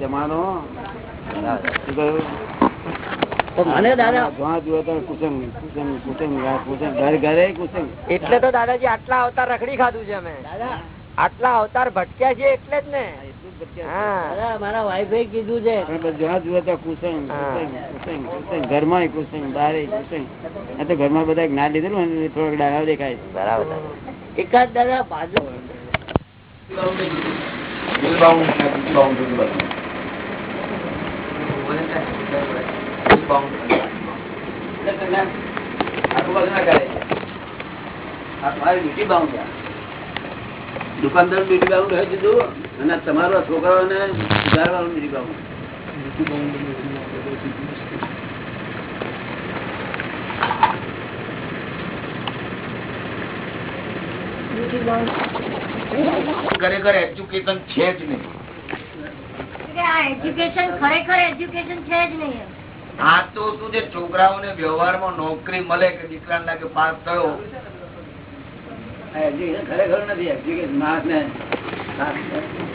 જમાનો. મને એટલે તો દાદાજી આટલા અવતાર રખડી ખાધું છે અમે. આટલા અવતાર ભટક્યા છે એટલે જ ને. મારા વાઈફે કીધું છે. જ્યાં કુસંગ કુસંગ ઘરમાં કુસંગ. બારે કુસંગ. તો ઘરમાં બધા જ્ઞાન લીધેલું થોડોક ડાયો દેખાય બરાબર. એકાદ દાદા બાજુ. દુકાનદાર બ્યુટી બાઉન્ડ રહે દીધું અને તમારા છોકરાઓને સુધારવાનું બીજી બાઉન્ડ બ્યુટી એજ્યુકેશન છે જ નહીં કે આ એજ્યુકેશન ખરેખર એજ્યુકેશન છે જ નહીં. આ તો શું છે છોકરાઓને વ્યવહારમાં નોકરી મળે કે દીકરા લાગે પાસ થયો. ખરેખર નથી એજ્યુકેશન માણસને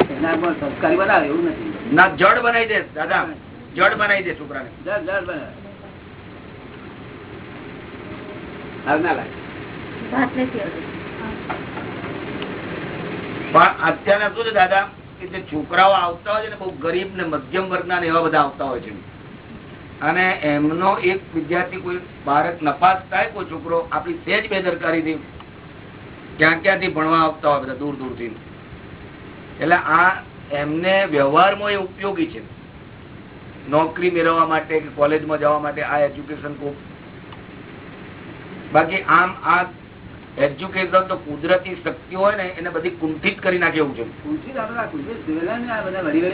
જ્ઞાનમાં સંસ્કારી બનાવે એવું નથી. ના જડ બનાવી દે દાદા. જડ બનાવી દે છોકરાને. જડ જડ બનાવે. આગ ના લાગે. વાત નથી. પણ અત્યારે શું છે દાદા? કે જે છોકરાઓ આવતા હોય છે ને, બહુ ગરીબ ને મધ્યમ વર્ગના ને એવા બધા આવતા હોય છે. અને એમનો એક વિદ્યાર્થી કોઈ બાળક નપાસ થાય, કોઈ છોકરો આપણી સહેજ બેદરકારીથી ક્યાં ક્યાંથી ભણવા આવતા હોય બધા દૂર દૂરથી. એટલે આ એમને વ્યવહારમાં એ ઉપયોગી છે. નોકરી મેળવવા માટે કે કોલેજમાં જવા માટે આ એજ્યુકેશન ખૂબ બાકી આમ આ એજ્યુકેશન તો કુદરતી શક્તિ હોય ને એને બધી કુંઠિત કરી નાખે એવું છે.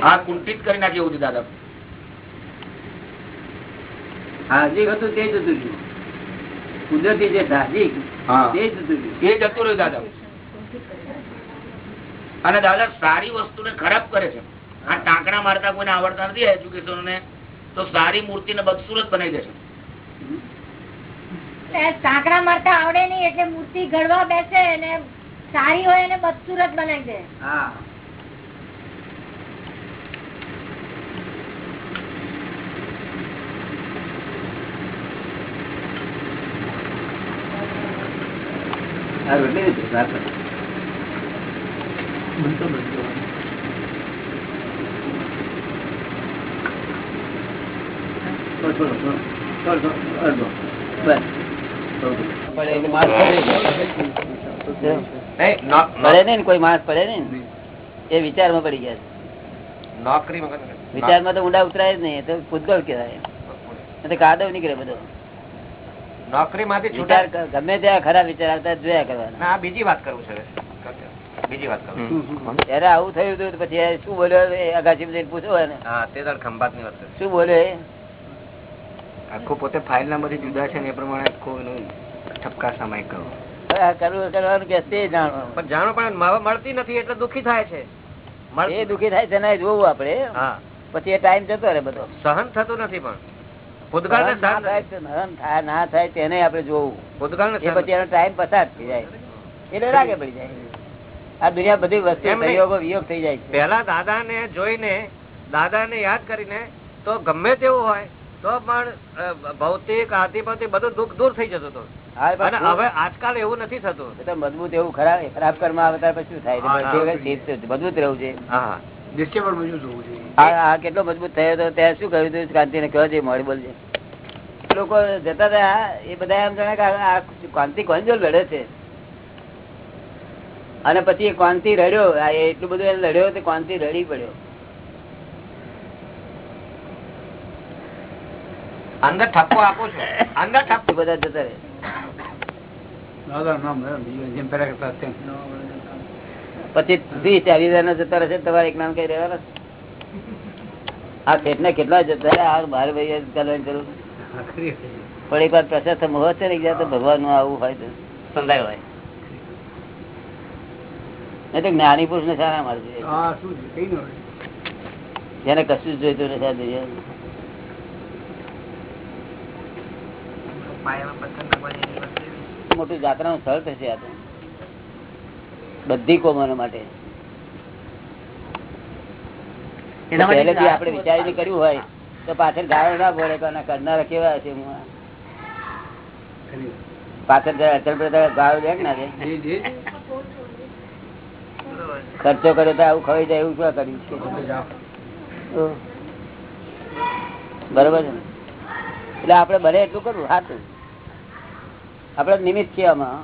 હા કુંઠિત ને કરી નાખે એવું છે દાદા. હાર્દિક હતું તે જતું રહ્યું કુદરતી જે સાહજિક હા. તે જતું રહ્યું એ જતું રહ્યું દાદા. અને દાદા સારી વસ્તુને ખરાબ કરે છે. આ ટાંકણા મારતા કોઈને આવડતા નથી એજ્યુકેશન ને તો સારી મૂર્તિને બદસુરત બનાવી દે છે. કાંકરા મારતા આવડે નહીં એટલે મૂર્તિ ઘડવા બેસે અને સારી હોય એને બદસુરત બનાવી દે થોડો, થોડો, થોડો, અડધો. બસ. કોઈ માણસ પડે નહીં ને. એ વિચારમાં પડી ગયા છે. નોકરી વિચારમાં તો ઊંડા ઉતરાય જ નહીં તો પૂતગલ કહેવાય. કાદવ નીકળે બધો. નોકરી માંથી વિચાર ગમે ત્યાં ખરા વિચાર આવતા જોયા કરવાના. બીજી વાત કરું છે બીજી વાત ત્યારે આવું થયું હતું પછી શું બોલ્યો એ અગાસી પૂછો એને. હા તે ખંભાતની વાત શું બોલ્યો એ? આખું પોતે ફાઇલ ના બધી જુદા છે ને એ પ્રમાણે આખો એનો ઠપકા સમય કરું કરવું કરવાનું કે તે જાણવાનું? પણ જાણો પણ મળતી નથી એટલે દુઃખી થાય છે. એ દુઃખી થાય છે ને જોવું આપડે પછી એ ટાઈમ જતો રહે બધો. સહન થતું નથી પણ. ભૂતકાળ ના થાય તો સહન થાય ના થાય તેને આપણે જોવું. ભૂતકાળ પછી એનો ટાઈમ પસાર થઈ જાય. એટલે રાગે પડી જાય. આ દુનિયા બધી વસ્તુ વિયોગ થઈ જાય પેલા દાદા ને જોઈને દાદા ને યાદ કરીને તો ગમે તેવું હોય. તો પણ ભૌતિક આધિપતિ બધું દુઃખ દૂર થઈ જતું હતું. અને હવે આજકાલ એવું નથી થતું. મજબૂત એવું ખરાબ ખરાબ કર્મ પછી શું થાય? મજબૂત રહેવું છે. હા કેટલો મજબૂત થયો તો ત્યાં શું કહ્યું હતું કાંતિ ને કહો છે મોડી બોલજે. લોકો જતા હતા એ બધા એમ જાણે કે આ કોણ જો લડે છે? અને પછી એ ક્રાંતિ રડ્યો એટલું બધું એને લડ્યો તો કાંતિ રડી પડ્યો. અંદર ઠપકો આપો છો. અંદર ઠપકો બધા જતા રહે. પછી ત્રીસ ચાલીસ હજાર જતા રહેશે તમારે એક નામ કઈ રહેવાના આ શેઠ ને કેટલા જતા રહે આ બાર ભાઈ કરવાની જરૂર પણ એક વાર પ્રસાદ મોહ છે ને એક ભગવાનનું આવું હોય તો સંદાય હોય. નહીં તો જ્ઞાની પુરુષ ને સારા મળશે જેને કશું જ જોઈતું નથી આ. મોટું જાત્રા નું સ્થળ થશે આ તો. બધી કોમનો માટે. પહેલેથી આપણે વિચારીને કર્યું હોય તો પાછળ ગાળો ના પડે કે કરનારા કેવા હશે પાછળ અચલ પડે ગાળો દે ના દે. ખર્ચો કર્યો તો આવું ખવાઈ જાય એવું શું કર્યું? છે બરોબર છે એટલે આપડે બને એટલું કરવું સાચું. આપડે નિમિત્ત છીએ આમાં.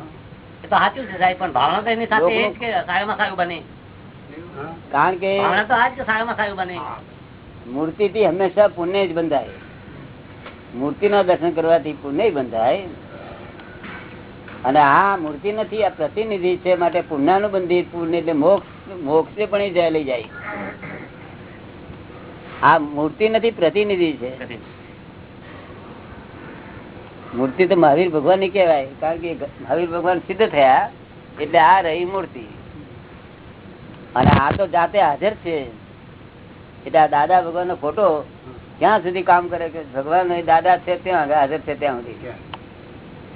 તો સાચું છે સાહેબ પણ ભાવના તો એની સાથે એ જ કે સારામાં સારું બને. કારણ કે ભાવના તો આ જ સારામાં સારું બને. મૂર્તિ થી હંમેશા પુણ્ય જ બંધાય. મૂર્તિ ના દર્શન કરવાથી પુણ્ય બંધાય. અને આ મૂર્તિ નથી આ પ્રતિનિધિ છે માટે પુણ્યનું બંધિત પુણ્ય એટલે મોક્ષ મોક્ષ પણ જાય લઈ જાય. આ મૂર્તિ નથી પ્રતિનિધિ છે. મૂર્તિ તો મહાવીર ભગવાનની કહેવાય કારણ કે મહાવીર ભગવાન સિદ્ધ થયા એટલે આ રહી મૂર્તિ. અને આ તો જાતે હાજર છે. એટલે આ દાદા ભગવાન નો ફોટો ક્યાં સુધી કામ કરે કે ભગવાન દાદા છે ત્યાં હાજર છે ત્યાં સુધી.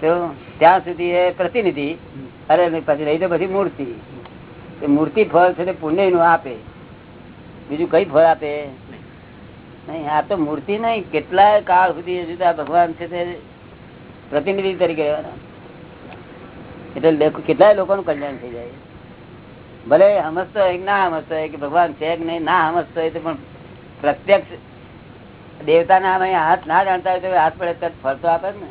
તો ત્યાં સુધી એ પ્રતિનિધિ અરે પછી રહી તો પછી મૂર્તિ. મૂર્તિ ફળ છે પુણ્યનું આપે. બીજું કઈ ફળ આપે? નહીં આ તો મૂર્તિ નહીં કેટલાય કાળ સુધી હજુ ભગવાન છે તે પ્રતિનિધિ તરીકે. એટલે કેટલાય લોકોનું કલ્યાણ થઈ જાય. ભલે સમજતો હોય ના સમજતો હોય કે ભગવાન છે કે નહીં ના સમજતો હોય તો પણ પ્રત્યક્ષ દેવતા ના અમે હાથ ના જાણતા હોય તો હાથ પડે ફરતો આપે ને.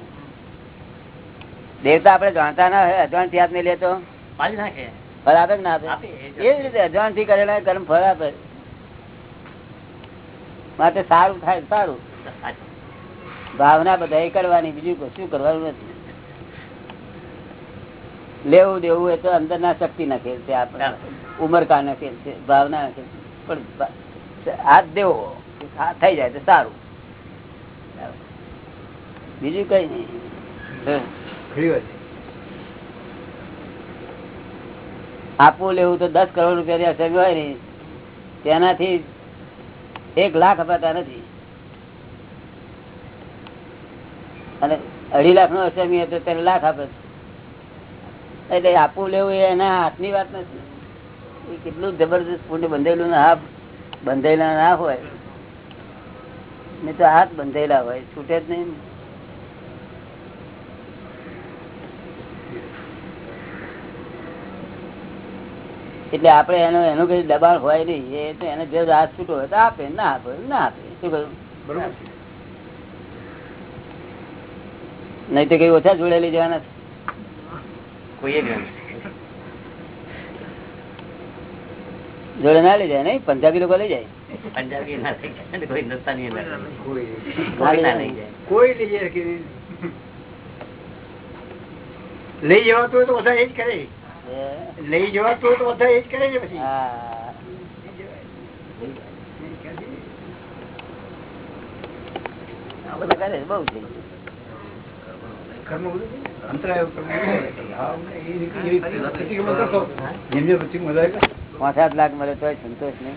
દેવતા આપણે જાણતા ના હોય અજાણથી હાથ નહીં લેતો ફળ આપે ના આપે. એવી રીતે અજાણથી કરેલા કર્મ ફળ આપે. માટે સારું થાય સારું. ભાવના બધા એ કરવાની બીજું શું કરવાનું નથી. લેવું દેવું એ તો અંદર ના શક્તિ ના ખેલ છે આપણે. ઉમરકા ના ખેલ છે ભાવના ના ખેલ પણ હાથ દેવો થઈ જાય તો સારું. બીજું કઈ નહીં. હમ. આપવું લેવું તો દસ કરોડ રૂપિયા અસર હોય ને તેનાથી એક લાખ અપાતા નથી. અને અઢી લાખ નો અસમી હતો, તેને લાખ આપે. એટલે આપવું લેવું એ એના હાથની વાત નથી. એ કેટલું જબરદસ્ત પુણ્ય બંધેલું હાથ બંધેલા ના હોય. ને તો હાથ બંધેલા હોય, છૂટે જ નહીં એટલે આપણે એનો, એનું કઈ દબાણ હોય નહીં, એ એને જે હાથ છૂટો હોય તો આપે, ના આપે ના આપે. શું કહ્યું? નહીં તો કઈ ઓછા જોડે લઈ જવાના કોઈ જોડે ના લઈ જાય નઈ પંજાબી લોકો લઈ જાય? પંજાબી લઈ જવાતું તો બધા એ જ કરે. લઈ જવાતું હોય તો બધા એ જ કરે છે પછી. આ બધા કરે બઉ થઈ ગયું. કર્મ બધું અંતરાય ને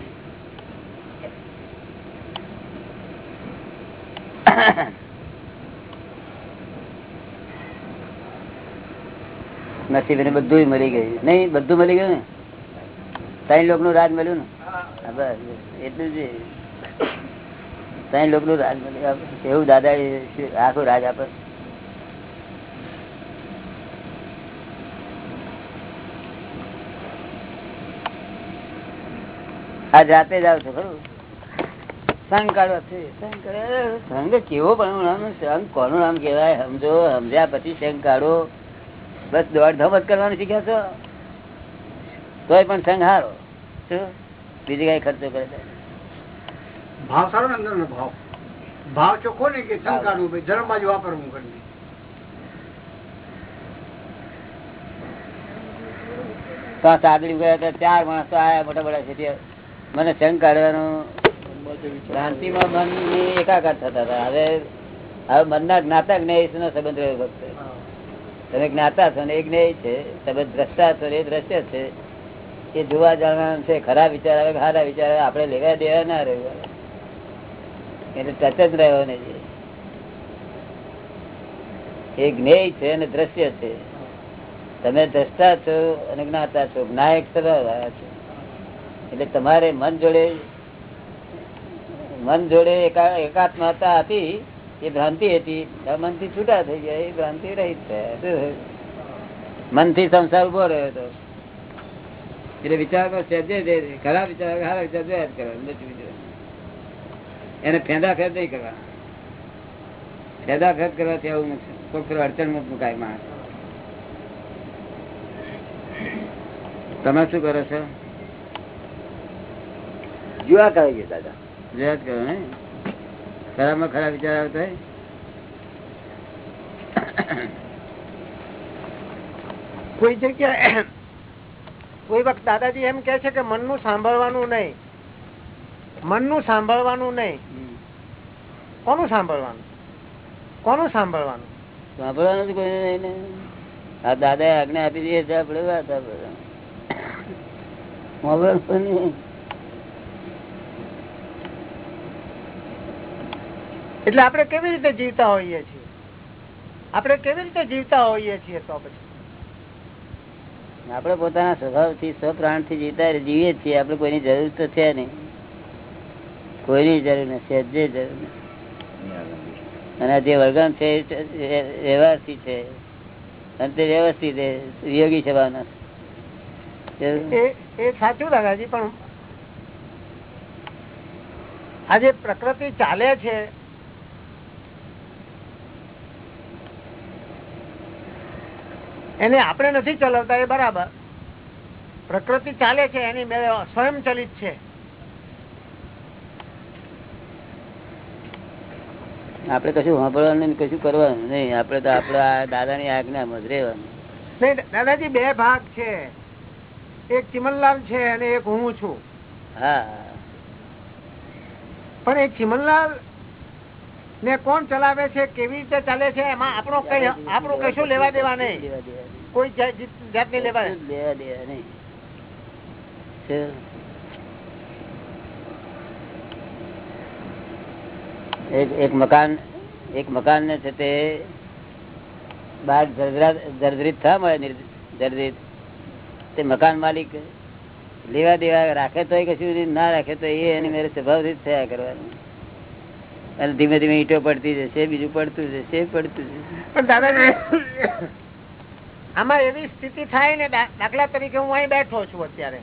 નસીબ એને બધું મળી ગયું. નહીં, બધું મળી ગયું ને? ત્રણ લોકનું રાજ મળ્યું ને? બસ એટલું જ ત્રણ લોકનું રાજ મળ્યું. એવું દાદા આખું રાજ આપે. આ જાતે જ આવશે ખરું? સંઘ કાઢો છે સંઘ. કેવો પણ નામ સંઘ કોનું નામ કેવાય સમજો સમજ્યા પછી સંઘ કાઢો. બસ દોડધામ જ કરવાનું શીખ્યા છો? તોય પણ સંઘ હારો. શું? બીજી કઈ ખર્ચો કરે ભાવ સારો ને ભાવ? ભાવ ચોખ્ખો ને કે શંકાનું ભાઈ? ધર્મ બાજુ વાપરવું કરીને તો આ સાદડી ગયા હતા ચાર માણસો આયા મોટા મોટા છે મને સંઘ કાઢવાનું ક્રાંતિમાં મન એકાકાર થતા હતા. હવે હવે મનના જ્ઞાતા જ્ઞેય નો સંબંધ રહ્યો ભક્ત. તમે જ્ઞાતા છો ને એ જ્ઞેય છે, તમે દ્રષ્ટા છો એ દ્રશ્ય છે. એ જોવા જાણવાનું છે, ખરા વિચાર આવે સારા વિચાર આવે, આપણે લેવા દેવા ના રહ્યો. એટલે ટચ જ રહ્યો ને એ જ્ઞેય છે અને દ્રશ્ય છે. તમે દ્રષ્ટા છો અને જ્ઞાતા છો. જ્ઞાયક સરળ રહ્યા છો. એટલે તમારે મન જોડે મન જોડે એકા- એકાત્મતા હતી, એ ભ્રાંતિ હતી. મનથી છૂટા થઈ ગયા, એ ભ્રાંતિ રહી મનથી સંસાર ઊભો રહ્યો હતો. એટલે સહેજે જ વિચાર ખરા વિચાર જોયા જ કરવા નથી વિચાર એને ફેંદા ફેર નહીં કરવા ફેદા ફેદ કરવાથી આવું કોક ફેર અડચણમાં મુકાય માણસ. તમે શું કરો છો? જોયા કરે છે દાદા. જોયા જ કરો ને? ખરાબમાં ખરાબ વિચાર આવતા કોઈ જગ્યાએ કોઈ વખત દાદાજી એમ કે છે કે મનનું સાંભળવાનું નહીં. મનનું સાંભળવાનું નહીં. કોનું સાંભળવાનું? કોનું સાંભળવાનું? સાંભળવાનું કોઈ નહીં આ દાદા આજ્ઞા આપી દઈએ આપડે વાત આપણે સાંભળવાનું નહીં. એટલે આપણે કેવી રીતે જીવતા હોઈએ છીએ? આપણે કેવી રીતે જીવતા હોઈએ છીએ તો પછી? આપણે પોતાના સ્વભાવથી સ્વપ્રાણથી જીવતા જીવીએ છીએ. આપણે કોઈની જરૂર તો છે નહીં. કોઈની જરૂર નથી સહેજે જરૂર નથી. અને જે વર્ગણ છે વ્યવહારથી છે. અને તે વ્યવસ્થિત યોગી છે ભાવના. એ એ સાચું દાદાજી પણ આ જે પ્રકૃતિ ચાલે છે એને આપણે નથી ચલાવતા એ બરાબર. પ્રકૃતિ ચાલે છે એની મેળે સ્વયંચલિત છે. આપણે કશું સાંભળવાનું કશું કરવાનું નહીં. આપણે તો આપણા દાદાની આજ્ઞામાં જ રહેવાનું. નહીં દાદાજી બે ભાગ છે. એક ચિમનલાલ છે અને એક હું છું. હા. પણ એ ચિમનલાલ ને કોણ ચલાવે છે, કેવી રીતે ચાલે છે, એમાં આપણો કઈ આપણું કશું લેવા દેવા નહીં. કોઈ જા- જી- લેવા લેવા દેવા નહીં. એક મકાન એક મકાન ને છે તે બાર જર્જરા- જર્જરિત થવા મળે જર્જરિત. તે મકાન માલિક લેવા દેવા રાખે તો કશું ના રાખે તો એ એની મેરે સ્વભાવથી થયા કરવાનું. અને ધીમે ધીમે ઈટો પડતી જશે બીજું પડતું જશે પડતું જશે. પણ દાદા આમાં એવી સ્થિતિ થાય ને દાખલા તરીકે હું અહીં બેઠો છું અત્યારે.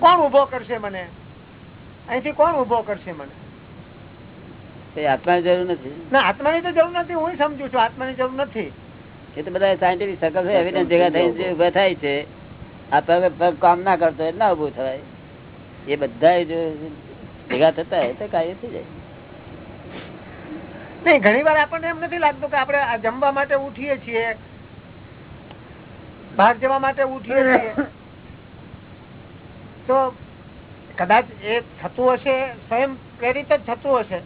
કોણ ઊભો કરશે મને? અહીંથી કોણ ઊભો કરશે મને? આત્માની જરૂર નથી. ના આત્માની તો જરૂર નથી હું સમજુ છું આત્માની જરૂર નથી. એ તો બધા સાયન્ટિફિક સકલ છે એવિડન્સ ભેગા થઈને ઊભા થાય છે આ પગ પગ કામ ના કરતો એટલે ના ઉભું થવાય એ બધા જો ભેગા થતા હોય તો કાર્ય થઈ જાય. નહીં ઘણી વાર આપણને એમ નથી લાગતું કે આપણે જમવા માટે ઉઠીએ છીએ બહાર જવા માટે ઉઠીએ છીએ. તો કદાચ એ થતું હશે સ્વયં પ્રેરિત જ થતું હશે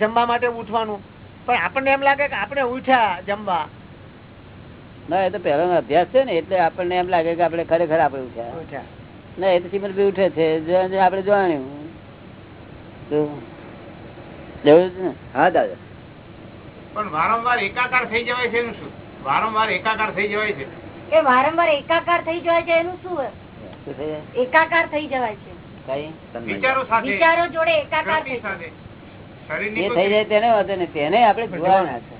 જમવા માટે ઉઠવાનું. પણ આપણને એમ લાગે કે આપણે ઉઠ્યા જમવા. ના એ તો પહેલાનો અભ્યાસ છે ને એટલે આપણને એમ લાગે કે આપણે ખરેખર આપણે ઉઠ્યા. ના એ તો સિમર બી ઉઠે છે આપણે જાણ્યું તો એવું જ ને હા દાદા. પણ વારંવાર એકાકાર થઈ જવાય છે એનું શું? વારંવાર એકાકાર થઈ જવાય છે. એ વારંવાર એકાકાર થઈ જવાય છે એનું શું શું થઈ જાય એકાકાર થઈ જવાય છે. વિચારો સાથે. વિચારો જોડે એકાકાર થઈ જાય એ થઈ જાય તેને વાંધો નહીં. તેને આપણે જોવાના છે.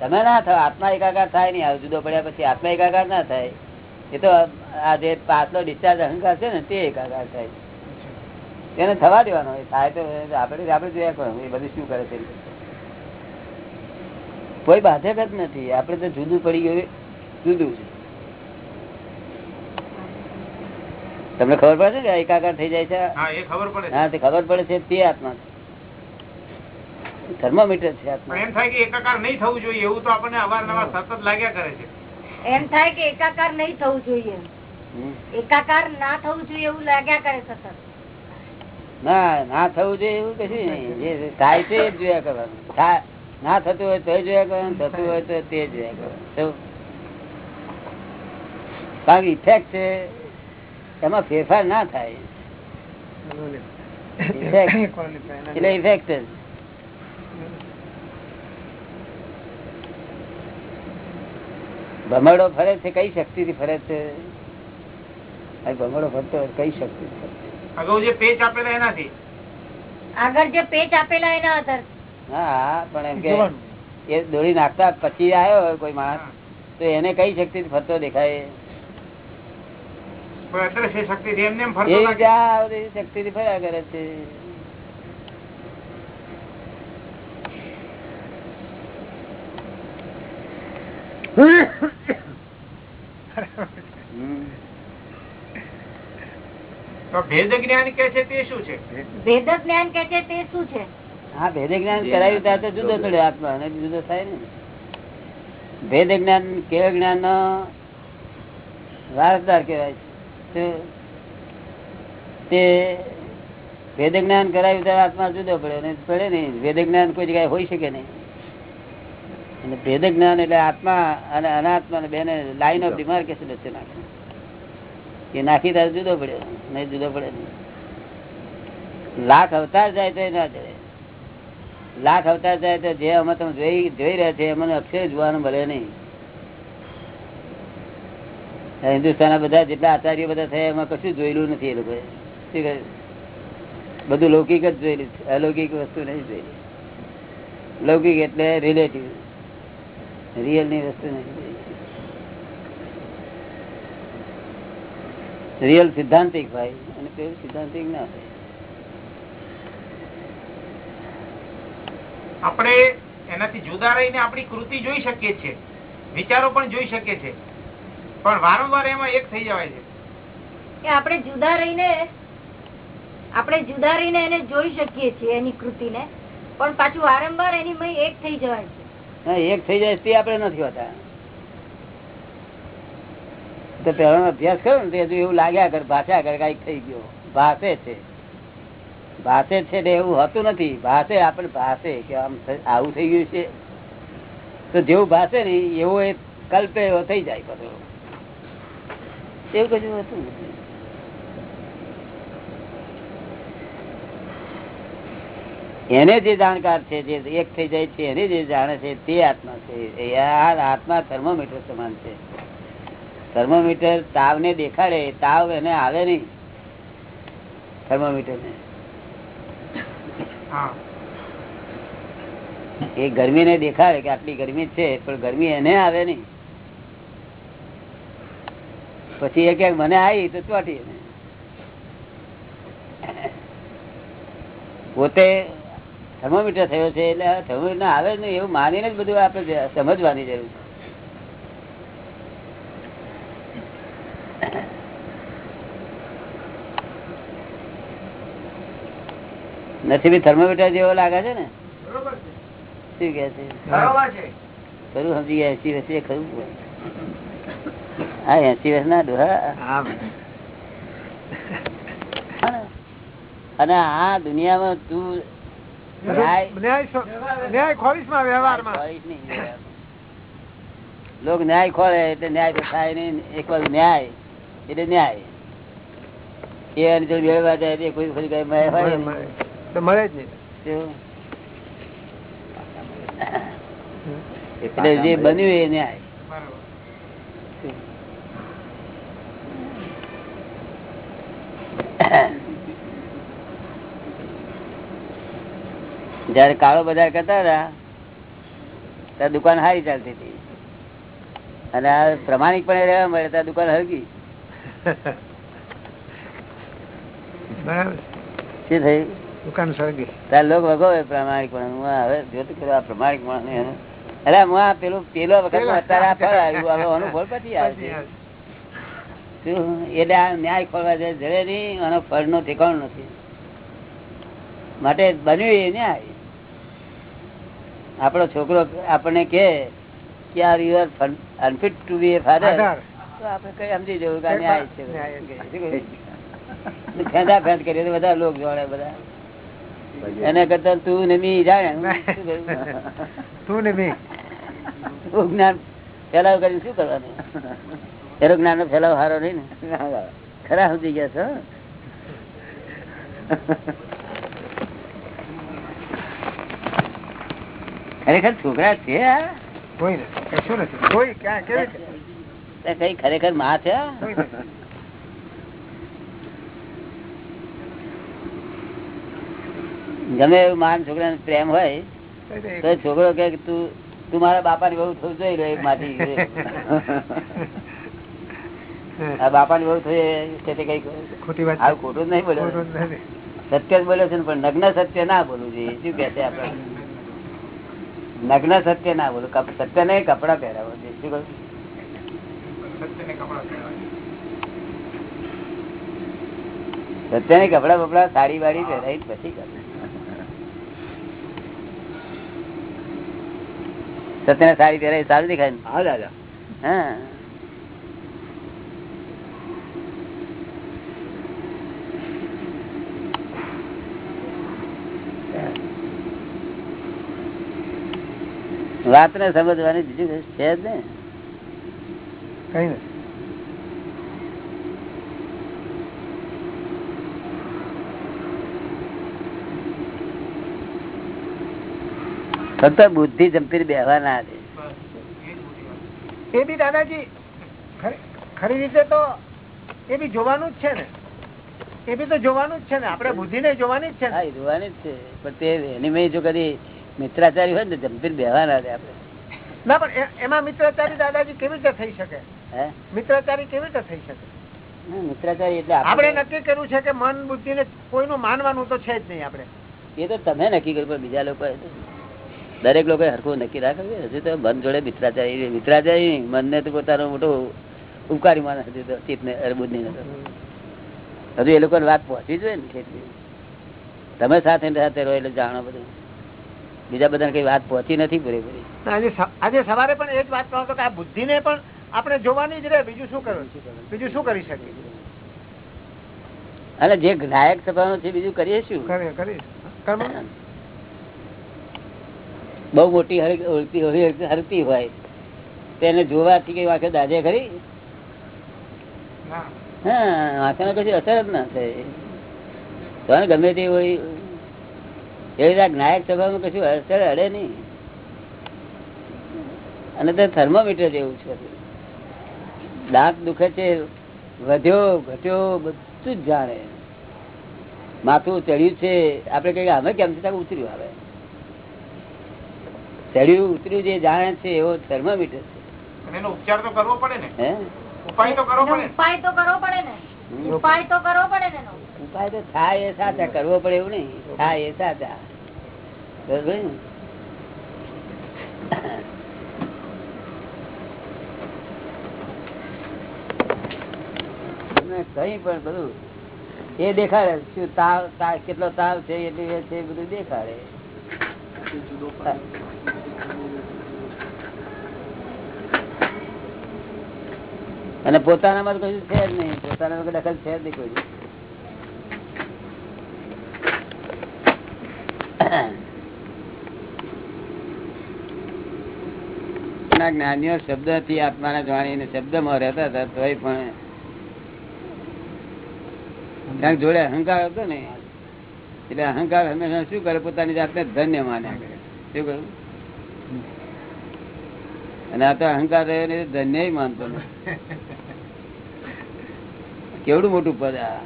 તમે ના થાવ આત્મા એકાકાર થાય નહીં. જુદો પડ્યા પછી આત્મા એકાકાર ના થાય. એ તો આ જે પાછલો ડિસ્ચાર્જ અહંકાર છે ને તે એકાકાર થાય તેને થવા દેવાનો થાય તો આપણે આપણે જોયા કરવાનું. એ બધું શું કરે છે? કોઈ બાધક જ નથી. આપણે તો જુદું પડી ગયું. જુદું છે. તમને ખબર પડે છે કે એકાકાર થઈ જાય છે? હા એ ખબર પડે છે. હા તે ખબર પડે છે તે આત્મા થર્મોમીટર છે આત્મા. એમ થાય કે એકાકાર નહીં થવું જોઈએ એવું તો આપણને અવારનવાર સતત લાગ્યા કરે છે. એમ થાય કે એકાકાર નહીં થવું જોઈએ. એકાકાર ના થવું જોઈએ એવું લાગ્યા કરે સતત. ના ના થવું જોઈએ એવું કશું જે થાય છે એ જોયા કરવાનું. ના થતું હોય તો જોયા કરવાનું, થતું હોય તો તે જોયા કરવાનું. કારણ કે ઇફેક્ટ છે, એમાં ફેરફાર ના થાય. એટલે ઇફેક્ટ જ. ભમરડો ફરે છે, કઈ શક્તિથી ફરે છે? ભમરડો ફરતો કઈ શક્તિ અગાઉ જે પેચ આપેલા એનાથી. આગળ જે પેચ આપેલા એના આધાર. હા પણ એમ કે એ દોડી નાખતા પછી આવ્યો હોય કોઈ માણસ. તો એને કઈ શક્તિ ફરતો દેખાય? શક્તિ થી? ફર્યા કરે છે. હમ. તો ભેદ જ્ઞાન કે છે તે શું છે? ભેદ જ્ઞાન કે છે તે શું છે? હા ભેદ જ્ઞાન કરાવ્યું ત્યારે તો જુદો પડ્યો આત્મા અને જુદો થાય ને ભેદ જ્ઞાન કેવ જ્ઞાન નો વારસદાર કહેવાય છે? તે ભેદ જ્ઞાન કરાવ્યું ત્યારે આત્મા જુદો પડે ને પડે નહીં. ભેદ જ્ઞાન કોઈ જગ્યાએ હોઈ શકે નહીં. અને ભેદ જ્ઞાન એટલે આત્મા અને અનાત્મા ને બેને લાઈન ઓફ ડિમાર્કેશન વચ્ચે નાખે એ નાખી તારે જુદો પડ્યો. નહીં જુદો પડે લાખ અવતાર જાય તો ના જાય લાખ અવતાર જાય તો જે અમે તમે જોઈ જોઈ રહ્યા છે એમને અક્ષર જોવાનું ભલે નહીં. હિન્દુસ્તાન બધા જેટલા આચાર્યો બધા થયા, એમાં કશું જોયેલું નથી એ કહ્યું? બધું લૌકિક જ જોયેલું છે. અલૌકિક વસ્તુ નહીં જોયેલી. લૌકિક એટલે રિલેટિવ રિયલની વસ્તુ નહીં રિયલ સિદ્ધાંતિક ભાઈ. અને પેલું સિદ્ધાંતિક ના ભાઈ આપણે એનાથી જુદા રહીને આપણી કૃતિ જોઈ શકીએ છીએ. વિચારો પણ જોઈ શકીએ છીએ. પણ વારંવાર એમાં એક થઈ જવાય છે. કે આપણે જુદા રહીને આપણે જુદા રહીને એને જોઈ શકીએ છીએ એની કૃતિને. પણ પાછું વારંવાર એની મય એક થઈ જવાય છે. એક થઈ જાય તે આપણે નથી હોતા. તો પહેલાનો અભ્યાસ કરો ને હજુ એવું લાગ્યા કર, ભાષા કર, કંઈક થઈ ગયો. ભાષે છે. ભાષે છે ને એવું હોતું નથી. ભાષે આપણે ભાષે કે આમ આવું થઈ ગયું છે. તો જેવું ભાષે ને એવો એ કલ્પે એવો થઈ જાય બધો. એવું કશું હતું એને જે જાણકાર છે, જે એક થઈ જાય છે, એને જે જાણે છે, તે આત્મા છે. આત્મા થર્મોમીટર સમાન છે. થર્મોમીટર તાવને દેખાડે તાવ એને આવે નહીં. થર્મોમીટર ને એ ગરમી ને દેખાડે કે આટલી ગરમી છે પણ ગરમી એને આવે નહીં. પછી એ ક્યાંક મને આવી તો ચોટી. પોતે થર્મોમીટર થયો છે એટલે થર્મોમીટર આવે નહીં એવું માનીને જ બધું આપણે સમજવાની જરૂર છે. નસીબી થર્મોમીટર જેવો લાગે છે ને? શું કે છે? ખરું સમજી ગયા એસી વર્ષે ખરું હા એસી વર્ષ ના ડોહા અને આ દુનિયામાં તું ન્યાય ન્યાય સો- ન્યાય ખોરીશમાં વ્યવહારમાં ખોરીશ નહીં વ્યવહારમાં. લોક ન્યાય ખોળે એટલે ન્યાય તો થાય નહીં. એક વાર ન્યાય એટલે ન્યાય. એ જો વ્યવહાર જાય કોઈ કોઈ કઈ હોય. તો મળે જ નહીં. એટલે જે બન્યું એ ન્યાય. જયારે કાળો બજાર કરતા હતા ત્યારે દુકાન સારી ચાલતી હતી. અને આ પ્રમાણિક પણ રહેવા મળે ત્યાં દુકાન હળગી બરાબર. શું થઈ દુકાન સળગી તાર લોક વગોવે પ્રમાણિક પણ હું હવે જોતું કરું આ પ્રમાણિક ને અરે હું આ પેલું પેલો વખત અત્યારે આ ફળ આવ્યું હવે ફળ પછી આવે એટલે આ ન્યાય ખોલવા જાય જડે નહીં આનો ફળ નો ઠેકાણ નથી. માટે બન્યું એ ન્યાય. આપણો છોકરો આપણને કે કે આ you are unfit to be a father તો આપણે કઈ સમજી જવું કે ન્યાય છે? ફેંદા ફેંદ કરીએ બધા લોક જોડે બધા. એને કરતા તું ને મી જાણે? તું ને મી. તું જ્ઞાન ફેલાવ કરીને શું કરવાનું? એનો જ્ઞાન નો ફેલાવ સારો નહીં ને. ખરા સમજી ગયા છો? ખરેખર છોકરા છે કોઈ કશું નથી. કોઈ ક્યાં કેવી કઈ ખરેખરમાં છે આ? કોઈ નથી. ગમે એવું માન છોકરા પ્રેમ હોય તો છોકરો કે તું તું મારા બાપા ની બહુ થવું જોઈ રહ્યો માથી આ બાપા ની બહુ થઈ છે તે કઈ ખોટી વાત ખોટું જ નહીં બોલ્યો સત્ય જ બોલ્યો છે ને પણ નગ્ન સત્ય ના બોલવું જોઈએ શું કે છે આપડે? નગ્ન સત્ય ના બોલું સત્ય નહીં કપડા પહેરાવો જોઈએ શું કહ્યું સત્યને કપડાં પહેરાવે. સત્ય નહીં કપડા બપડા સાડી વાળી પહેરાવી પછી કરે. સત્ય સારી પહેરાવી સારું દેખાય ને? હા દાદા. હા. વાત ને સમજવાની બીજું છે જ ને કઈ નથી. ફક્ત બુદ્ધિ જંપી બેહવા ના દે એ બી દાદાજી ખરી- રીતે તો એ બી જોવાનું જ છે ને. એ બી તો જોવાનું જ છે ને. આપડે બુદ્ધિ ને જોવાની જ છે હા જોવાની જ છે. પણ તે એની મેં જો કદી મિત્રાચારી હોય ને તો બેહવા ના દે આપડે ના પણ એમાં મિત્રાચારી દાદાજી કેવી રીતે થઈ શકે? હે? મિત્રાચારી કેવી રીતે થઈ શકે? મિત્રાચારી એટલે આપણે આપણે નક્કી કર્યું છે કે મન બુદ્ધિ ને કોઈનું માનવાનું તો છે જ નહીં આપણે. એ તો તમે નક્કી કર્યું પણ બીજા લોકો દરેક લોકો હરખું નક્કી રાખે હજી તો મન જોડે મિત્રાચારી મિત્રાચારી મનને તો પોતાનો મોટો ઉપકારી માને હજી તો ચિત્તને અરબુદ્ધિ ને હજુ એ લોકોને વાત પહોંચી જોઈએ ને તમે સાથે સાથે રહો એટલે જાણો બધું. બીજા બધાને કઈ વાત પહોંચી નથી પૂરેપૂરી. આજે આજે સવારે પણ એ જ વાત કરો કે આ બુદ્ધિ ને પણ આપણે જોવાની જ રહે. બીજું શું કરવું? બીજું શું કરી શકીએ? અને જે નાયક સભાનું છે બીજું કરીએ શું? કરીએ કરી કર્મ? બહુ મોટી હર- હરતી હોય- હરતી હોય. તેને જોવાથી કઈ વાંખે દાજે ખરી? હા વાંખાને કશી અસર જ ના થાય. તો ગમે તે હોય. એ રીતે આ નાયક સભામાં કશું અસર અડે નહીં. અને તે થર્મોમીટર જેવું છે. દાંત દુખે છે વધ્યો ઘટ્યો બધું જ જાણે. માથું ચડ્યું છે. આપડે કઈ અમે કેમ છે? ઉતર્યું આવે. ચડ્યું ઉતર્યું જે જાણે છે એવો થર્મોમીટર અને એનો ઉપચાર તો કરવો પડે ને? છે ઉપાય તો કરવો પડે ઉપાય તો કરવો પડે ને. ઉપાય તો કરવો પડે ને ઉપાય તો થાય એ સાચા કરવો પડે એવું નહીં. થાય એ સાચા. કઈ પણ બધું એ દેખાડે શું તાવ તાવ- કેટલો તાવ છે એટલું એ છે એ બધું દેખાડે. અને પોતાનામાં કશું છે જ નહીં. પોતાના દખલ છે જ નહીં કોઈ. જ્ઞાનીઓ શબ્દથી આત્માને જાણીને શબ્દમાં રહેતા હતા, તોય પણ જોડે અહંકાર હતો ને. એટલે અહંકાર હંમેશા શું કરે? પોતાની જાતને ધન્ય માને શું કહ્યું? અને આ તો અહંકાર રહ્યો ને ધન્ય માનતો નથી. કેવડું મોટું પદ આ?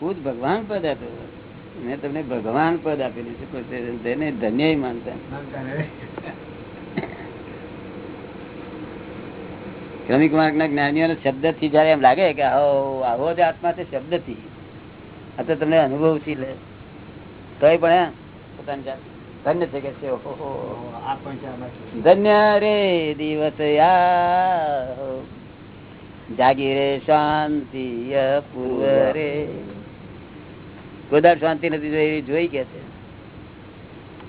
ખુદ ભગવાન પદ આપ્યું મેં તમને ભગવાન પદ આપેલું છે ધન્ય માનતા ક્રમિક માર્ગ ના જ્ઞાનીઓ શબ્દથી જયારે એમ લાગે કે આવો આવો જ આત્મા છે શબ્દથી આ તો તમને અનુભવથી લે તોય પણ પોતાની ધન્ય છે કે ધન્ય રે દિવસ જાગી રે શાંતિ પૂર્વ રે. કોદાર શાંતિ નથી જોઈ જોઈ કે છે.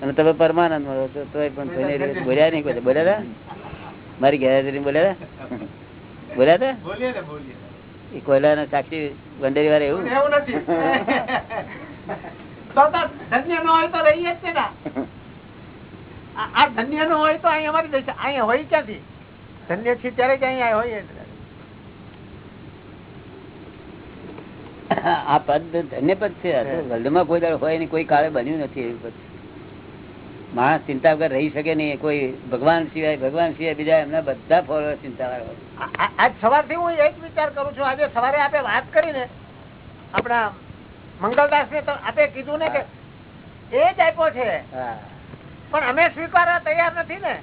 અને તમે પરમાનંદ મળો છો તોય પણ બોલ્યા નહીં બોલ્યા હતા મારી ગેરહાજરી બોલ્યા બોલ્યા હતા બોલીએ ને કોયલા સાક્ષી વંડેરી વાળા એવું? એવું નથી. આ ધન્ય નો હોય તો અહીં અમારી દેશ અહીંયા હોય ક્યાંથી? ધન્ય છે ત્યારે જ અહીંયા હોય આ પદ ધન્ય પદ છે. આ તો કોઈ દાડો હોય ને કોઈ કાળે બન્યું નથી એવું પદ. માણસ ચિંતા વગર રહી શકે નહીં. કોઈ ભગવાન સિવાય ભગવાન સિવાય બીજા એમના બધા ફોલોઅર ચિંતા વાળા આજ સવારથી હું એક વિચાર કરું છું. આજે સવારે આપે વાત કરીને આપણા મંગલદાસ ને આપે કીધું ને કે એ જ આપ્યો છે. પણ અમે સ્વીકારવા તૈયાર નથી ને.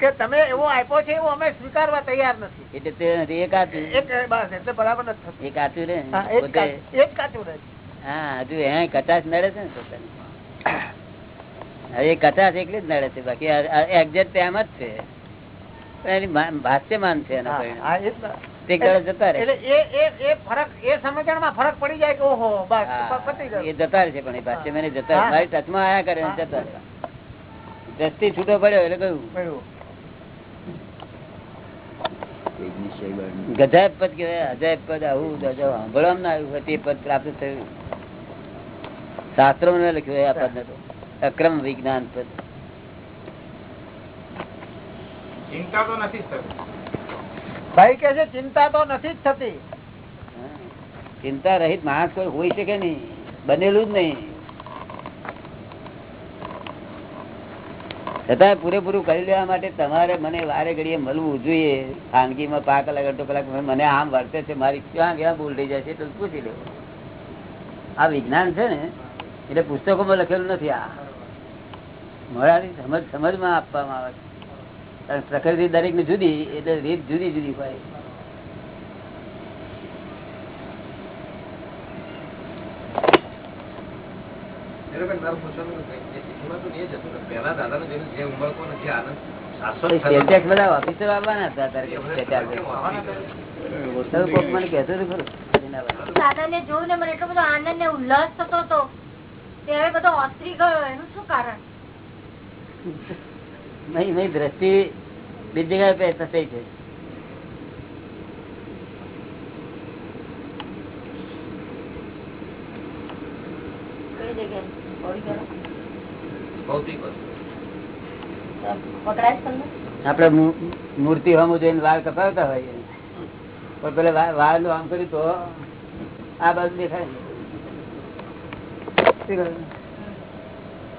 કે તમે એવો આપ્યો છે એવું અમે સ્વીકારવા તૈયાર નથી. એટલે તે એક આચું એક બસ એટલે બરાબર નથી એક આચું રે હા, એ જ પોતે કાચું- રહે હા હજુ એ કચાશ નડે છે ને પોતાની. એ કચાશ એકલી જ નડે છે. બાકી એક્ઝેક્ટ તેમ જ છે. એની ભાષ્યમાન છે એના કે. ગજાયબ પદ કહેવાય અજાયબ પદ આવું સાંભળવામાં ના આવ્યું તે પદ પ્રાપ્ત થયું. શાસ્ત્રો લખ્યું એ આ પદ તો. અક્રમ વિજ્ઞાન પદ ચિંતા તો નથી થતી. ભાઈ કે છે ચિંતા તો નથી જ થતી. ચિંતા રહિત માણસ કોઈ હોય શકે નહીં બનેલું જ નહીં. છતાં પૂરેપૂરું કરી લેવા માટે તમારે મને વારે ઘડીએ મળવું જોઈએ. ખાનગીમાં પાંચ કલાક અડધો કલાક મને આમ વર્તે છે મારી ક્યાં ક્યાં ભૂલ થઈ જાય છે તો પૂછી લેવું આ વિજ્ઞાન છે ને એટલે પુસ્તકોમાં લખેલું નથી આ. મળાની સમજ સમજમાં આપવામાં આવે છે. કારણ પ્રકૃતિ દરેકની જુદી એટલે રીત જુદી જુદી હોય. દાદા ને જોયું ને મને એટલો બધો આનંદ ને ઉલ્લાસ થતો હતો. ત્યારે બધો ઓસરી ગયો એનું શું કારણ? નહીં નહીં દ્રષ્ટિ બીજી જગ્યાએ પે- થઈ છે આપડે મૂર્તિ હમું જોઈને વાળ કપાવતા હોય પણ પેલા વાળનું આમ કર્યું તો આ બાજુ દેખાય?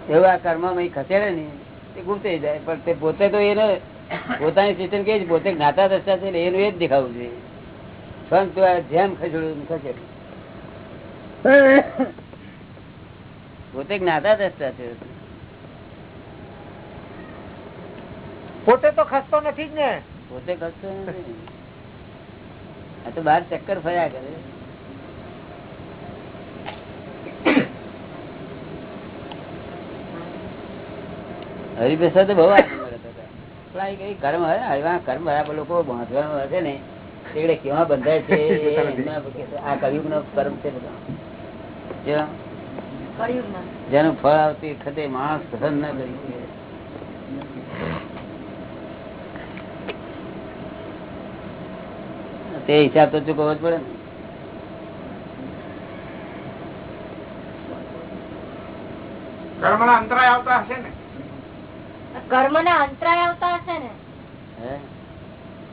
એવું આ કર્મ ખસેડે તે ગુમતે જાય. પણ તે પોતે તો એને પોતાની સિસ્ટમ કે પોતે જ્ઞાતા દશા છે એનું એ જ દેખાવું જોઈએ. પણ તો જેમ ખસેડું ખસેડું પોતે જ્ઞાતા દશા છે. પોતે તો ખસતો નથી જ ને. પોતે ખસતો નથી. આ તો બાર ચક્કર ફર્યા કરે. હરિપ્રસાદ તો બહુ કર્મ કર્મ બરાબર લોકો બાંધવાનું હશે ને એટલે કેવા બંધાય છે આ કલયુગ નો કર્મ છે જેનું ફળ આવતી વખતે માણસ પસંદ ના કરી તે હિસાબ તો ચૂકવવો જ પડે ને. કર્મના અંતરાય આવતા હશે ને. કર્મ ના અંતરાય આવતા હશે ને?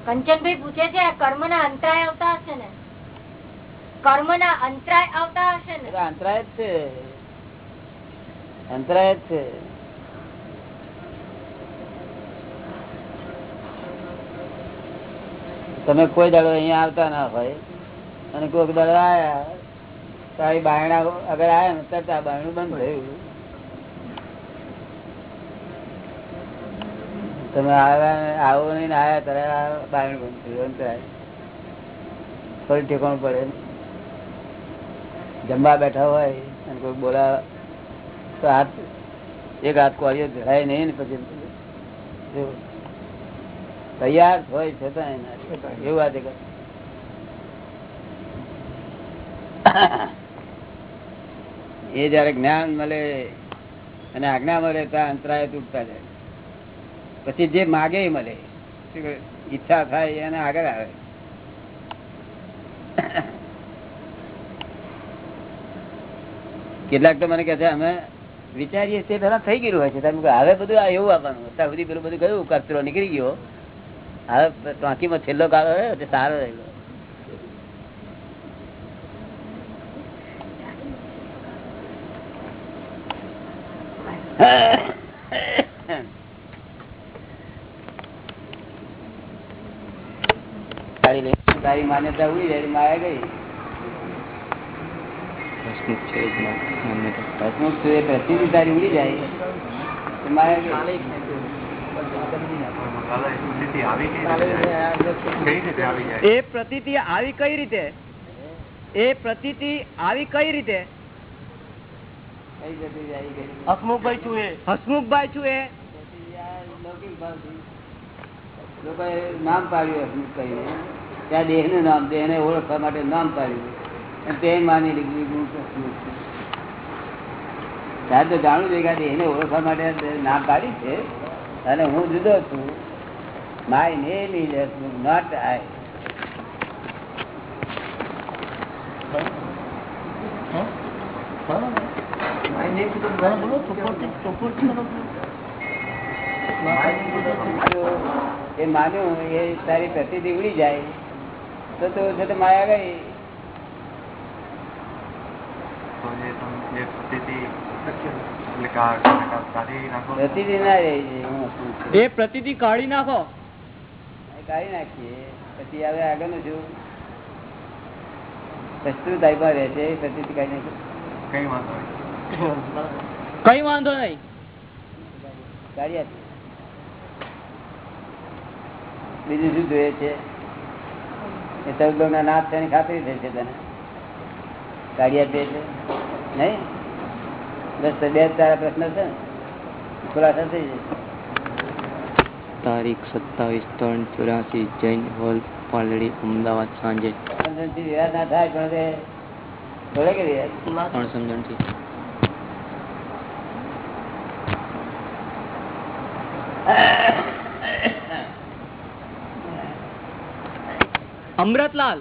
કંચનભાઈ પૂછે છે કર્મ ના અંતરાય આવતા હશે ને? કર્મ ના અંતરાય આવતા હશે ને? અંતરાય જ છે. અંતરાય જ છે. તમે કોઈ દાડો અહીંયા આવતા ના હોય અને કોઈક દાડો આવ્યા તારી બાયણા અગર આયા ને તરત બાયણું બંધ થયું. તમે આવ્યા આવો નહીં આવ્યા ત્યારે બાયણું અંતરાય ફરી ઠેકાણું પડે જમવા બેઠા હોય અને કોઈ બોલા તો હાથ એક હાથ કોળીઓ ધરાય નહીં ને પછી તૈયાર હોય છતાં એના એવું વાત એ જયારે જ્ઞાન મળે અને આજ્ઞા મળે ત્યાં અંતરાય તૂટતા જાય. પછી જે માગે એ મળે. ઈચ્છા થાય એને આગળ આવે. કેટલાક તો મને કે છે અમે વિચારીએ તે પેલા થઈ ગયેલું હોય છે. હવે બધું આ એવું આવવાનું. અત્યાર સુધી પેલું બધું ગયું કચરો નીકળી ગયો. હવે ટાંકીમાં છેલ્લો કાળો રહ્યો તે સારો રહેલો તારી લઈ- તારી માન્યતા ઉડી જાય માયા ગઈ. હસમુખ છું એ પ્રતિનિધિ તારી ઉડી જાય. માયા ગઈ. એ પ્રતીતિ આવી કઈ રીતે? એ પ્રતીતિ આવી કઈ રીતે. હસમુખભાઈ છું એ. હસમુખભાઈ છું એ. લોકોએ નામ પાડ્યું હસમુખ કહીને ત્યાં દેહનું નામ દેહને ઓળખવા માટે નામ પાડ્યું. તે માની લીધી હું છું? ત્યારે તો જાણું છું કે દેહ ને ઓળખવા માટે નામ પાડી છે અને હું જુદો છું. My name is not I એ માન્યું એ તારી પ્રતિથી ઉડી જાય. તો તો છે માયા ગઈ. પ્રતિથી. એ પ્રતીતિ કાઢી નાખો. એ કાઢી નાખીએ પછી હવે આગળનું શું? સસ્તું ટાઈપમાં રહે છે પ્રતિથી કાઢી નાખીએ. કઈ વાંધો નહીં. કાઢી આપીએ. બીજું શું જોઈએ છે? એ ચૌદ ના નાશ છે ખાતરી થઈ છે તને. કાઢી આપીએ છે નહીં? બસ બે તારા પ્રશ્ન છે. ખુલાસા થઈ જશે. તારીખ સત્તાવીસ ત્રણ ચોરાસી જૈન હોલ પાલડી અમદાવાદ સાંજે વિવાદ ના થાય પણ તે થોડે કે વિવાદ? ત્રણ સમજણથી. અમૃતલાલ.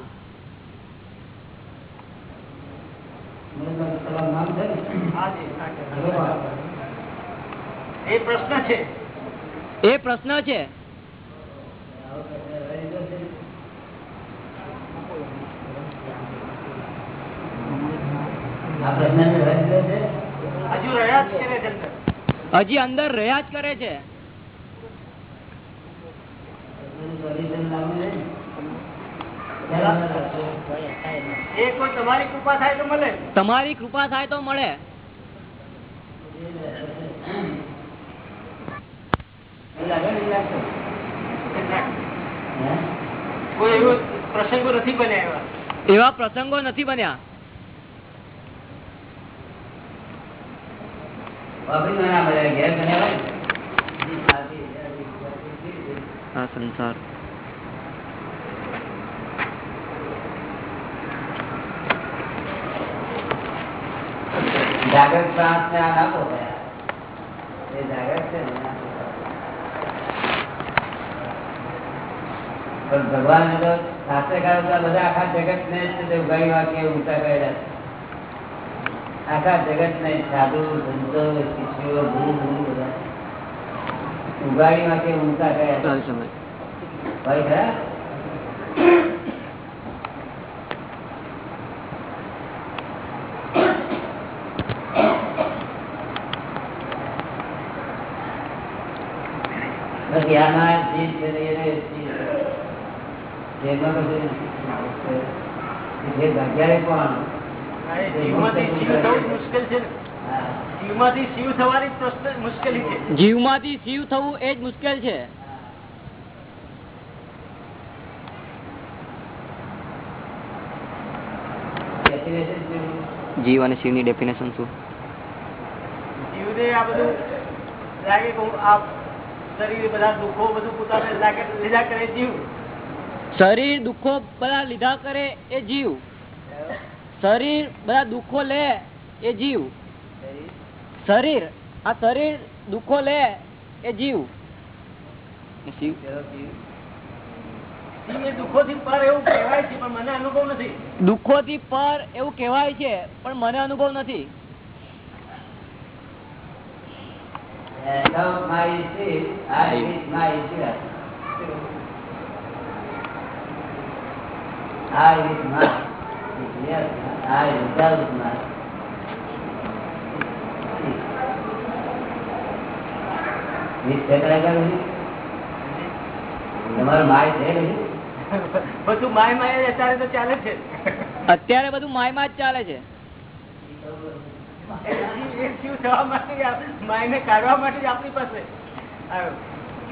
એ પ્રશ્ન છે. એ પ્રશ્ન છે. હજુ અંદર? હજી અંદર રહ્યા જ કરે છે. તમારી કૃપા થાય તો મળે. તમારી કૃપા થાય તો મળે કોઈ એવો પ્રસંગો નથી બન્યા એવા પ્રસંગો નથી બન્યા. આ સંસાર. જાગૃત પ્રાંત ને આ નાખો એ જાગૃત છે પણ ભગવાન શાસ્ત્રકારો બધા આખા જગત ને તે ઉગાડી વાક્ય ઊંચા કરેલા છે. આખા જગત ને સાધુ સંતો શિષ્યો ગુરુ ગુરુ બધા ઉગાડી વાક્ય ઊંચા કર્યા ભાઈ ખરા બાકી આમાં જીભ છે ને એને જીભ છે. જેમાં કશું નથી. જે ભાગ્યારે પણ હા, એ જીવમાંથી શિવ થવું જ મુશ્કેલ છે ને હા. જીવમાંથી શિવ થવાની જ પ્રશ્ન મુશ્કેલી છે. જીવમાંથી શિવ થવું એ જ મુશ્કેલ છે. જીવ અને શિવની ડેફિનેશન શું? જીવને આ બધું લાગે શરીર બધા દુઃખો બધું પોતાને લીધા કરે જીવ. શરીર દુઃખો બધા લીધા કરે એ જીવ. શરીર બધા દુઃખો લે એ જીવ. શરીર આ શરીર દુઃખો લે એ જીવ. જીવ. જીવ એ પર એવું કહેવાય છે પણ મને અનુભવ નથી દુઃખોથી પર એવું કહેવાય છે પણ મને અનુભવ નથી And of my I my. I yes, I છે બધું માય માય અત્યારે તો ચાલે છે. અત્યારે બધું માયમાં જ ચાલે છે. માયને કાઢવા માટે જ આપણી પાસે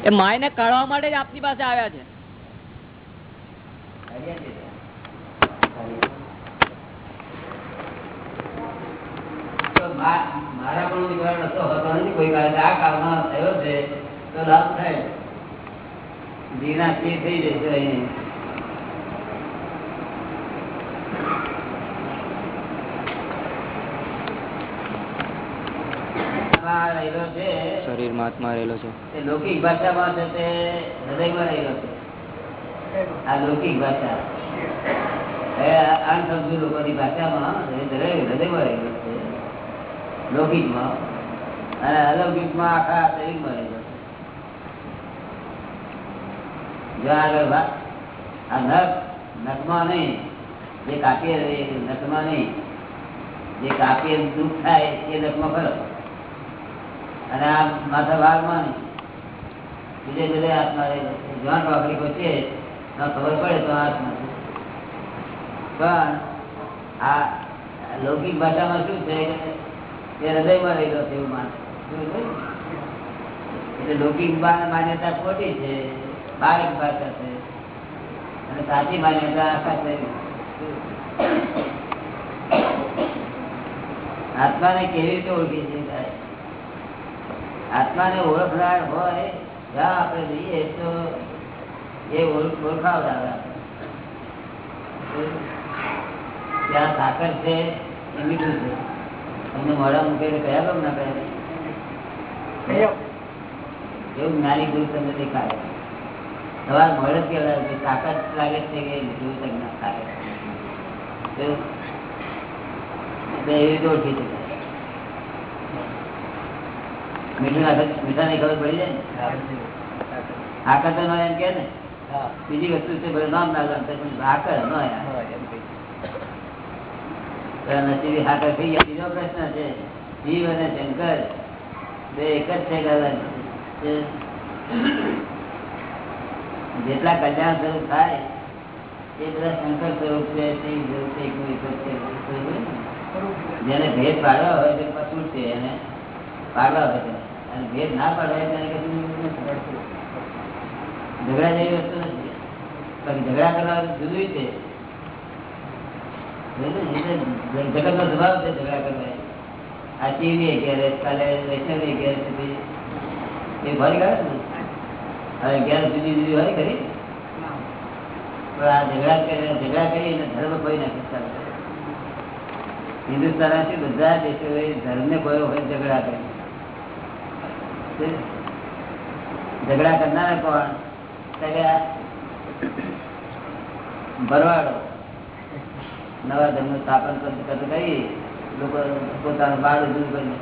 એ માયને કાઢવા માટે જ આપની પાસે આવ્યા છે. મારા પણ નિવારણ હતો હોતો નથી કોઈ કારણે આ કાળમાં થયો છે તો લાભ થાય. જીના થઈ જશે અહીં. આમાં રહેલો છે. શરીરમાં આત્મા રહેલો છે. તે લૌકિક ભાષામાં છે તે હૃદયમાં રહેલો છે. આ લૌકિક ભાષા. અણસમજુ લોકોની ભાષામાં હૃદયમાં રહેલો છે. લૌકિકમાં. અને અલૌકિકમાં આખા શરીરમાં રહેલો છે. જો આગળ આ નખ નખમાં નહીં. જે કાપીએ એ નખમાં નહીં. જે કાપીએ દુઃખ થાય એ નખમાં ખરો. અને આ માથા ભાગમાં નહીં. જુદે જુદે હાથમાં રહેલો છે. જ્યાં ટોકરી પહોંચે ખબર પડે તો હાથમાં પણ આ લૌકિક ભાષામાં શું છે? તે હૃદયમાં રહેલો છે એવું માને. એટલે લૌકિક માન્યતા ખોટી છે. બારીક ભાષા છે. અને સાચી માન્યતા આખા છે? આત્માને કેવી રીતે ઓળખી શકાય? આત્માને ઓળખનાર હોય જ્યાં આપણે જઈએ તો એ ઓળખ ઓળખાવડાવે ત્યાં સાકર છે એ મીઠું છે. તમને મોડા મૂકીને કયા ગમ ના કયા એવું જ્ઞાની ગુરુ તમને દેખાય. સવાર મળે કે સાકર લાગે છે કે મીઠું છે કે ના ખાય એવું? રીતે ઓળખી શકાય. મીઠાની ખબર પડી જાય ને? આકર તો એમ કે ને? બીજી વસ્તુ છે નામ ના જાણતા પણ આકર ન નસીબી હાકર થઈ ગયા બીજો પ્રશ્ન છે જીવ અને શંકર બે એક જ છે ગલન. જેટલા કલ્યાણ સ્વરૂપ થાય એ બધા શંકર સ્વરૂપ છે સ્વરૂપ છે? જેને ભેદ પાડવા હોય તે પશુ છે એને પાડવા હોય. ના હોય કશું ઝઘડા જેવી વસ્તુ નથી. પણ ઝઘડા કરવા જુદી છે. જગત નો? સ્વભાવ છે ઝઘડા કરવા. આ ટીવી અગિયાર કાલે વૈષ્ણવી અગિયાર સુધી? એ ભરી ગયા ને? હવે અગિયાર જુદી જુદી હોય કરી પણ આ ઝઘડા કરીને ઝઘડા કરી અને ધર્મ કોઈ નાખી ચાલે હિન્દુસ્તાન બધા દેશો ધર્મ ને કોઈ હોય ઝઘડા કરે ઝઘડા કરનારા કોણ? ભરવાડો. નવા ધર્મ સ્થાપન કરતું કરી લોકો પોતાનું બાળ ઉજવું કરી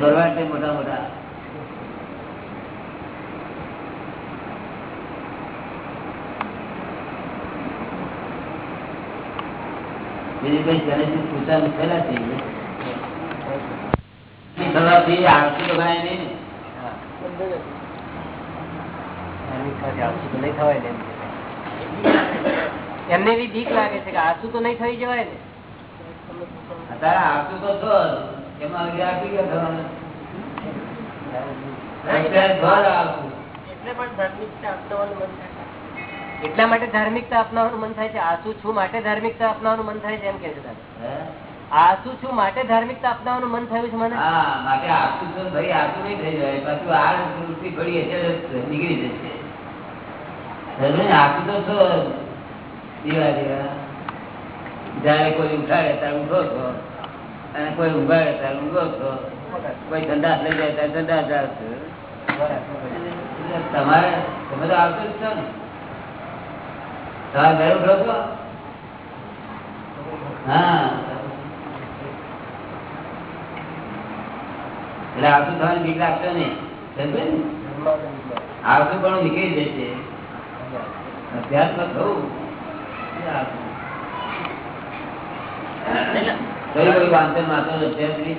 ભરવાડ મોટા મોટા. બીજી કઈ ગણેશ પૂજા મુશ્કેલા થઈ ગઈ થવાથી આરતી તો ગણાય નહીં એમને બી બીક લાગે છે કે આસુ તો નહીં થઈ જવાય ને અત્યારે આસુ તો છો. એમાં થવાનું. આવતું. એટલા માટે ધાર્મિકતા અપનાવવાનું મન થાય છે આસુ છું માટે ધાર્મિકતા અપનાવવાનું મન થાય છે એમ કે છે? આસુ છું માટે ધાર્મિકતા અપનાવવાનું મન થયું છે મને? માટે આસુ છું ભાઈ આસુ નહીં થઈ જાય. પાછું આ વૃત્તિ પડી એટલે નીકળી જશે. આસુ તો છો. દીવા ધીરા જયારે કોઈ ઉઠાડે ત્યારે ઊંઘો છો. અને કોઈ ઉગાડે ત્યારે ઊંઘો છો. કોઈ ધંધા લઈ જાય ત્યારે ધંધા જાવ તમારે, તમે તો આવતું જ છો ને. તમારે ઘરે ઉઠો છો? હા. એટલે આવતું થવાની બીક રાખશો ને? આવતું પણ નીકળી જશે. થવું. છો અધ્યાત્મની?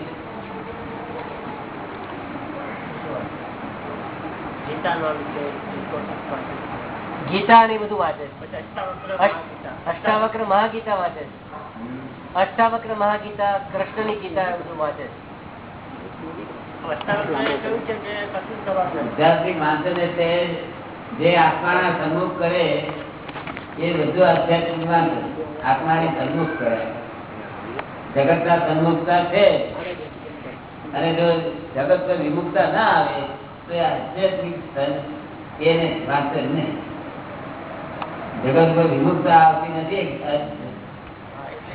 ગીતા ને બધું વાંચે છે. અષ્ટ- અષ્ટાવક્ર મહાગીતા વાંચે છે. અષ્ટાવક્ર મહાગીતા કૃષ્ણની ગીતા બધું વાંચે માણસો માણસો જગત ના સન્મુખતા છે. અને જો જગત પર વિમુખતા ના આવે, તો એ આધ્યાત્મિક એને વાંચે નહીં. જગત પર વિમુખતા આવતી નથી.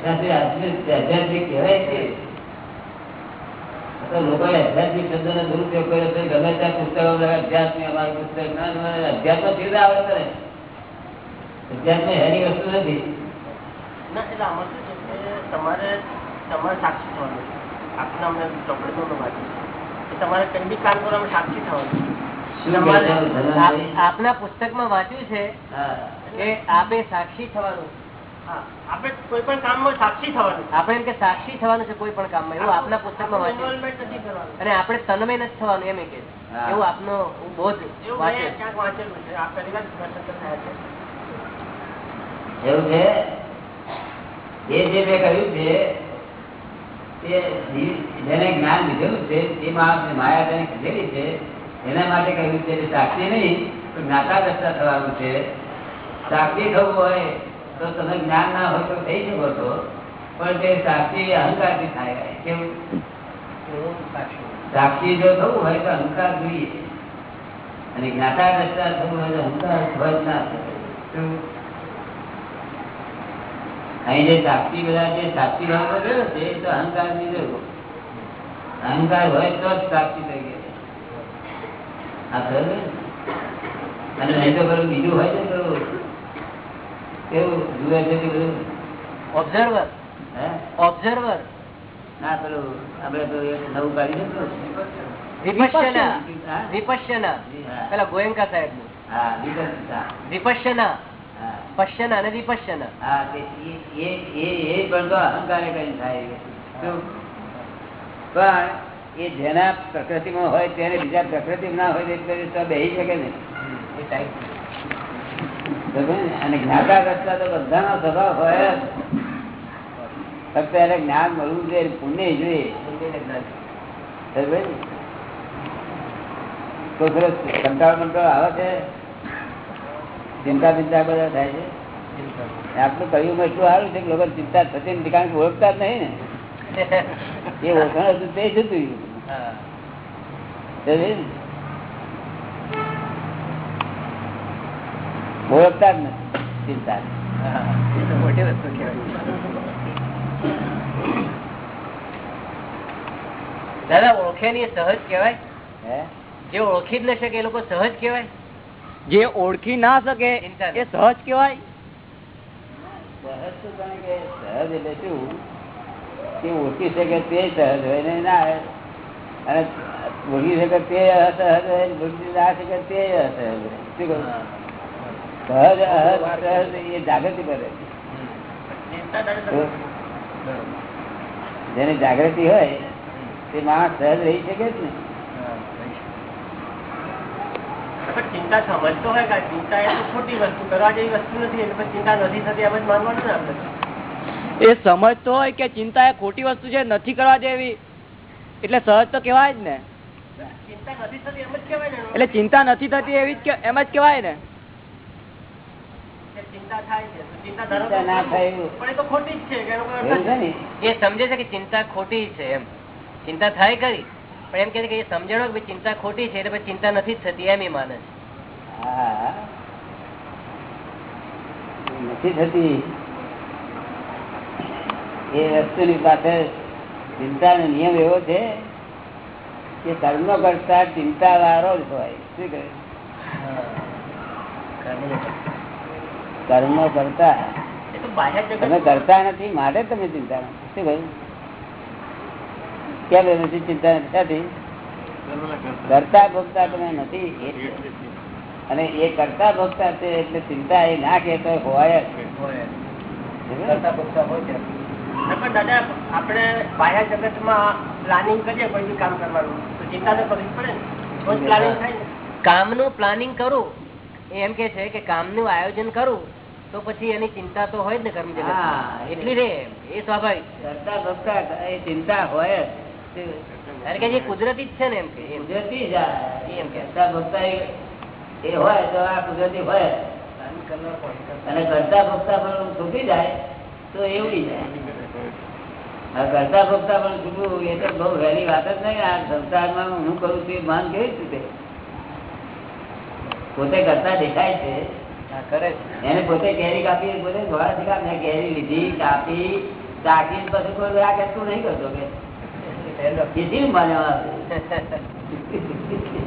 આધ્યાત્મિક કહેવાય છે. તો લોકોએ આધ્યાત્મિક શબ્દનો દુરુપયોગ કર્યો છે. ગમે ત્યાં પુસ્તકો અધ્યાત્મિક અમારું પુસ્તક ના અધ્યાત્મ સીધા અધ્યાત્મ એની વસ્તુ નથી. તમારે તમારે સાક્ષી થવાનું આપના અમને ચોપડીમાં વાંચ્યું છે. તમારે કઈ બી કામ કરવામાં સાક્ષી થવાનું આપના પુસ્તકમાં વાંચ્યું છે. કે આપે સાક્ષી થવાનું આપણે કોઈ પણ કામમાં સાક્ષી થવાનું આપણે કે સાક્ષી થવાનું છે કોઈ પણ કામમાં. એવું આપના પુસ્તકમાં વાંચ્યું અને આપણે તન્મય નથી થવાનું એમ એ કે એવું આપનો બોધ એવું છે. એ જે મેં કહ્યું છે તે જેને જ્ઞાન લીધેલું છે તે માણસને માયા તેને કીધેલી છે એના માટે કહ્યું છે સાક્ષી નહીં તો જ્ઞાતા દસતા થવાનું છે. સાક્ષી થવું હોય તો તમે જ્ઞાન ના હોય તો થઈ શકો છો, પણ તે સાક્ષી અહંકારથી થાય કેવું સાક્ષી જો થવું હોય તો અહંકાર જોઈએ. અને જ્ઞાતા દ્રષ્ટા થવું હોય તો અહંકાર હોય ના. અહીં જે સાક્ષી બધા જે સાક્ષી ભાવ કર્યો એ તો અહંકારની જરૂર અહંકાર હોય તો જ સાક્ષી થઈ ગયા આ થયું? અને નહીં તો પેલું બીજું હોય પેલું કેવું જુએ છે કે બધું? ઓબ્ઝર્વર હે? ઓબ્ઝર્વર ના પેલું આપડે પેલું નવું કાઢી વિપશ્યના વિપશ્યના પેલા? ગોયંકા સાહેબનું હા. વિપશ્યના પશ્યના અને વિપશ્યના હા એ- એ એ- એ પણ તો અહંકારે કરીને થાય એ? પણ જેના પ્રકૃતિમાં હોય તેને બીજા પ્રકૃતિ ના હોય તે બેસી શકે ને. એ ને? અને જ્ઞાતા કરતા તો બધાનો સ્વભાવ હોય. ફક્ત એને જ્ઞાન મળવું જોઈએ પુણ્ય જોઈએ. તો સરસ કંટાળ કંટાળ આવે છે? ચિંતા ચિંતા બધા થાય છે? આપણું કહ્યું એટલું સારું છે કે લોકો ચિંતા થતી નથી કારણ કે ઓળખતા જ નહીં ને. એ ઓળખાણ હતું તે જતું રહ્યું. ઓળખતા જ નથી ચિંતા મોટી વસ્તુ કહેવાય દાદા ઓળખે ને સહજ કેવાય જે ઓળખી જ ન શકે એ લોકો સહજ કેવાય જે ઓળખી ના શકે એ સહજ કેવાય સહજ કે સહજ એટલે શું? કે ઓળખી શકે તે સહજ હોય ને ના અને ઓળખી શકે તે અસહજ હોય ને ઓળખી ના શકે તે અસહજ હોય. શું? સહજ અહજ એ જાગૃતિ કરે. જેની જાગૃતિ હોય તે માણસ સહજ રહી શકે જ ને. ચિંતા સમજતો હોય કે ચિંતા એ ખોટી વસ્તુ કરવા જેવી વસ્તુ નથી એટલે ચિંતા નથી થતી એમ જ માનવાનું ને આપણે? એ સમજતો હોય કે ચિંતા એ ખોટી વસ્તુ છે નથી કરવા જેવી. એટલે સહજ તો કેવાય જ ને. ચિંતા નથી થતી એમ જ કેવાય ને એટલે ચિંતા નથી થતી એવી જ કે- એમ જ કેવાય ને કે ચિંતા થાય છે તો ચિંતા ધારો ચિંતા ના થાય એવું. પણ એ તો ખોટી જ છે કે એનો કોઈ અર્થ એવું છે ને? એ સમજે છે કે ચિંતા ખોટી છે એમ. ચિંતા થાય કરી પણ એમ કે એ સમજણો કે ચિંતા ખોટી છે એટલે ચિંતા નથી થતી એમ એ માને છે. નથી થતી. એ વસ્તુની પાસે ચિંતાનો નિયમ એવો છે કે કર્મ કરતા ચિંતા વાળો જ હોય. શું કહે? કર્મ કરતા. તો તમે કરતા નથી માટે તમે ચિંતા નથી શું કહ્યું? કેમ એ નથી ચિંતા નથી કરતા ભોગતા તમે નથી અને એ કરતા ભોગતા છે એટલે ચિંતા એ ના હોય જ. હોય દાદા આપણે બાહ્ય જગતમાં પ્લાનિંગ કરીએ કોઈ બી કામ કરવાનું. તો ચિંતા તો કરવી પડે ને. તો પ્લાનિંગ કામનું પ્લાનિંગ કરું એમ કે છે કે કામનું આયોજન કરું તો પછી એની ચિંતા તો હોય જ ને કર્મ એટલી રે એ સ્વાભાવિક કરતા કરતા એ ચિંતા હોય. કારણ કે જે કુદરતી જ છે ને એમ કે કુદરતી જ એમ કરતા ભક્તા એ- હોય તો આ કુદરતી હોય. અને કરતા ભક્તા પણ છૂટી જાય તો એવડી જાય. કરતા ભક્તા પણ છૂટવું એ તો બહુ વહેલી વાત જ નહીં. આ સંસારમાં હું કરું છું માન કેવી રીતે? પોતે કરતા દેખાય છે. એને પોતે કેરી કાપી પોતે ધોળાથી કાપ મેં કેરી લીધી કાપી ચાકી પછી કોઈ આ કહેતું નહીં કરતો કે માન્યો